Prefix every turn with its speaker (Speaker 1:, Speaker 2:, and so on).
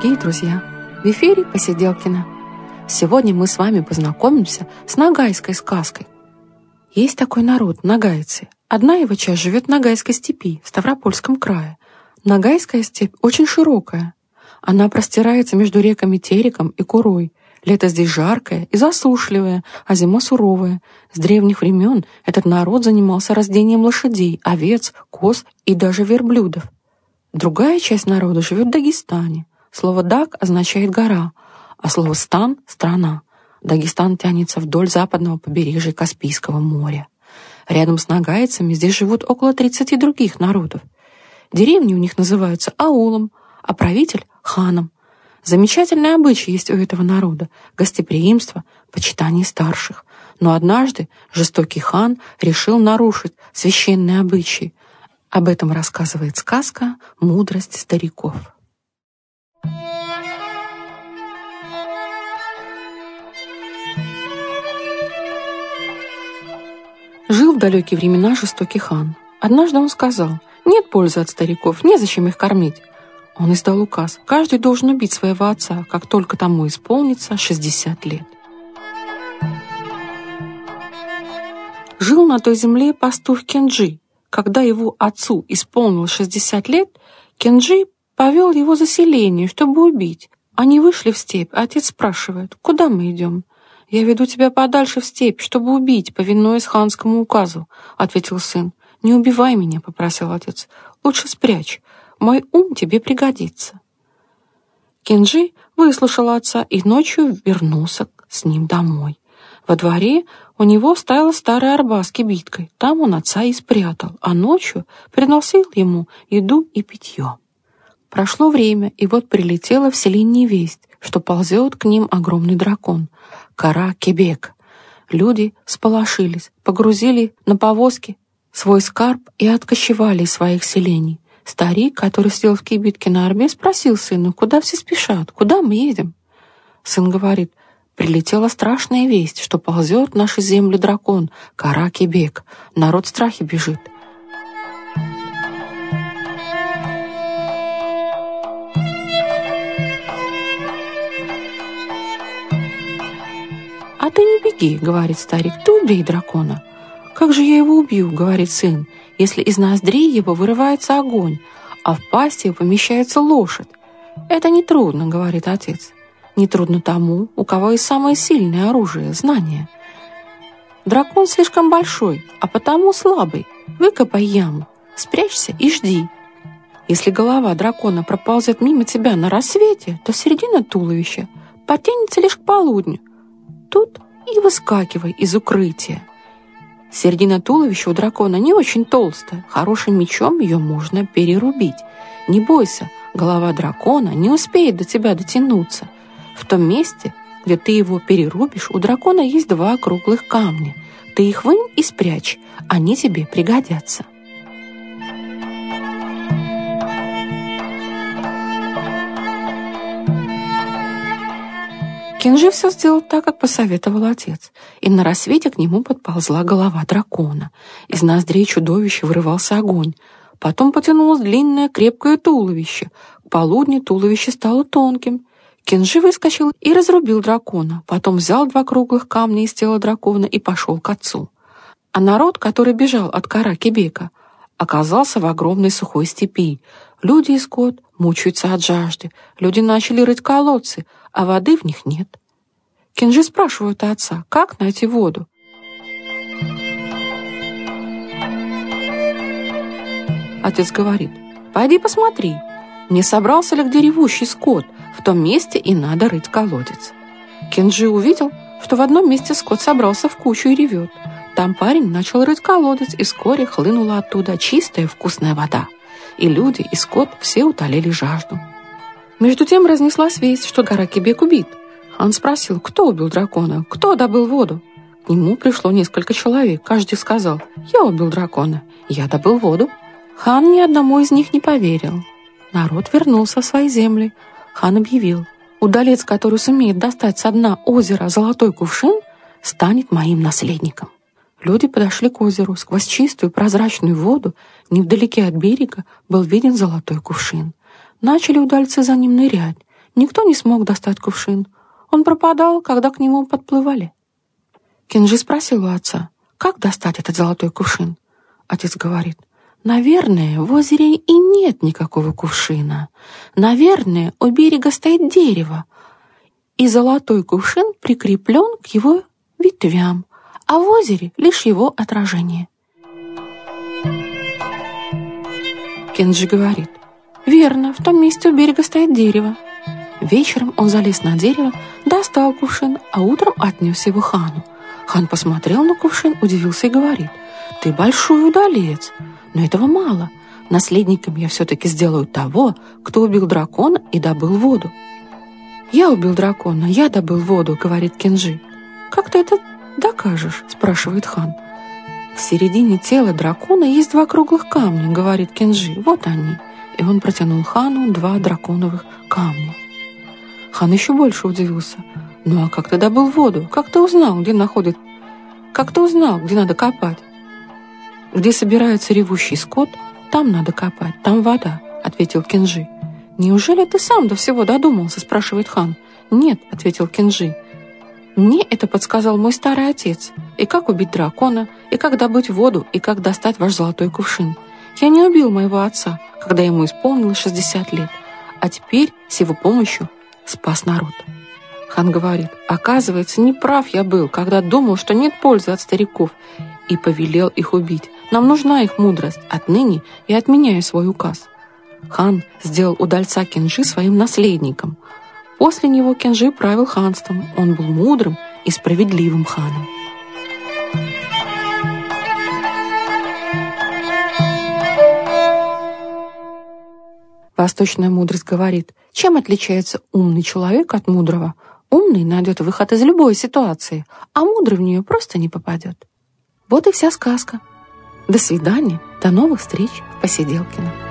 Speaker 1: Дорогие друзья, в эфире Посиделкина. Сегодня мы с вами познакомимся с нагайской сказкой. Есть такой народ, нагайцы. Одна его часть живет в Нагайской степи, в Ставропольском крае. Нагайская степь очень широкая. Она простирается между реками Тереком и Курой. Лето здесь жаркое и засушливое, а зима суровая. С древних времен этот народ занимался рождением лошадей, овец, коз и даже верблюдов. Другая часть народа живет в Дагестане. Слово «даг» означает «гора», а слово «стан» — «страна». Дагестан тянется вдоль западного побережья Каспийского моря. Рядом с нагайцами здесь живут около 30 других народов. Деревни у них называются аулом, а правитель — ханом. Замечательные обычаи есть у этого народа — гостеприимство, почитание старших. Но однажды жестокий хан решил нарушить священные обычаи, об этом рассказывает сказка «Мудрость стариков». Далекие времена жестокий хан. Однажды он сказал, нет пользы от стариков, незачем их кормить. Он издал указ, каждый должен убить своего отца, как только тому исполнится 60 лет. Жил на той земле пастух Кенджи, когда его отцу исполнилось 60 лет, Кенджи повел его за селение, чтобы убить. Они вышли в степь, а отец спрашивает, куда мы идем? «Я веду тебя подальше в степь, чтобы убить, повинуясь ханскому указу», — ответил сын. «Не убивай меня», — попросил отец. «Лучше спрячь. Мой ум тебе пригодится». Кенджи выслушал отца и ночью вернулся с ним домой. Во дворе у него стояла старая арба с кибиткой. Там он отца и спрятал, а ночью приносил ему еду и питье. Прошло время, и вот прилетела в селение весть, что ползет к ним огромный дракон. Кара Кебек. Люди сполошились, погрузили на повозки свой скарб и откочевали из своих селений. Старик, который сидел в кибитке на арбе, спросил сына, куда все спешат, куда мы едем? Сын говорит, Прилетела страшная весть, что ползет в наши земли дракон, Каракибек. Народ в страхе бежит. Ты не беги», — говорит старик, — «ты убей дракона». «Как же я его убью?» — говорит сын, «если из ноздрей его вырывается огонь, а в пасти помещается лошадь». «Это нетрудно», — говорит отец. Нетрудно тому, у кого есть самое сильное оружие — знание. Дракон слишком большой, а потому слабый. Выкопай яму, спрячься и жди. Если голова дракона проползет мимо тебя на рассвете, то середина туловища потянется лишь к полудню. Тут и выскакивай из укрытия. Середина туловища у дракона не очень толстая. Хорошим мечом ее можно перерубить. Не бойся, голова дракона не успеет до тебя дотянуться — в том месте, где ты его перерубишь, у дракона есть два круглых камня. Ты их вынь и спрячь, они тебе пригодятся. Кинжи все сделал так, как посоветовал отец, и на рассвете к нему подползла голова дракона. Из ноздрей чудовища вырывался огонь. Потом потянулось длинное крепкое туловище. К полудню туловище стало тонким, Кинжи выскочил и разрубил дракона, потом взял два круглых камня из тела дракона и пошел к отцу. А народ, который бежал от кара Кебека, оказался в огромной сухой степи. Люди и скот мучаются от жажды. Люди начали рыть колодцы, а воды в них нет. Кинжи спрашивают отца, как найти воду. Отец говорит, пойди посмотри, не собрался ли где ревущий скот — в том месте и надо рыть колодец. Кенджи увидел, что в одном месте скот собрался в кучу и ревет. Там парень начал рыть колодец, и вскоре хлынула оттуда чистая вкусная вода. И люди, и скот все утолили жажду. Между тем разнеслась весть, что гора Кебек убит. Он спросил, кто убил дракона, кто добыл воду. К нему пришло несколько человек, каждый сказал, я убил дракона, я добыл воду. Хан ни одному из них не поверил. Народ вернулся в свои земли, хан объявил, удалец, который сумеет достать со дна озера золотой кувшин, станет моим наследником. Люди подошли к озеру. Сквозь чистую прозрачную воду, невдалеке от берега, был виден золотой кувшин. Начали удальцы за ним нырять. Никто не смог достать кувшин. Он пропадал, когда к нему подплывали. Кенджи спросил у отца, как достать этот золотой кувшин. Отец говорит, наверное, в озере и нет никакого кувшина. Наверное, у берега стоит дерево, и золотой кувшин прикреплен к его ветвям, а в озере лишь его отражение. Кенджи говорит, верно, в том месте у берега стоит дерево. Вечером он залез на дерево, достал кувшин, а утром отнес его хану. Хан посмотрел на кувшин, удивился и говорит, «Ты большой удалец, но этого мало. Наследником я все-таки сделаю того, кто убил дракона и добыл воду». «Я убил дракона, я добыл воду», — говорит Кенджи. «Как ты это докажешь?» — спрашивает хан. «В середине тела дракона есть два круглых камня», — говорит Кенджи. «Вот они». И он протянул хану два драконовых камня. Хан еще больше удивился. «Ну а как ты добыл воду? Как ты узнал, где находит... Как ты узнал, где надо копать?» «Где собирается ревущий скот, там надо копать, там вода», — ответил Кенджи. «Неужели ты сам до всего додумался?» — спрашивает хан. «Нет», — ответил Кенджи. «Мне это подсказал мой старый отец. И как убить дракона, и как добыть воду, и как достать ваш золотой кувшин. Я не убил моего отца, когда ему исполнилось 60 лет, а теперь с его помощью спас народ. Хан говорит, оказывается, не прав я был, когда думал, что нет пользы от стариков, и повелел их убить. Нам нужна их мудрость. Отныне я отменяю свой указ. Хан сделал удальца Кенжи своим наследником. После него Кенжи правил ханством. Он был мудрым и справедливым ханом. Восточная мудрость говорит, чем отличается умный человек от мудрого? Умный найдет выход из любой ситуации, а мудрый в нее просто не попадет. Вот и вся сказка. До свидания, до новых встреч в Посиделкино.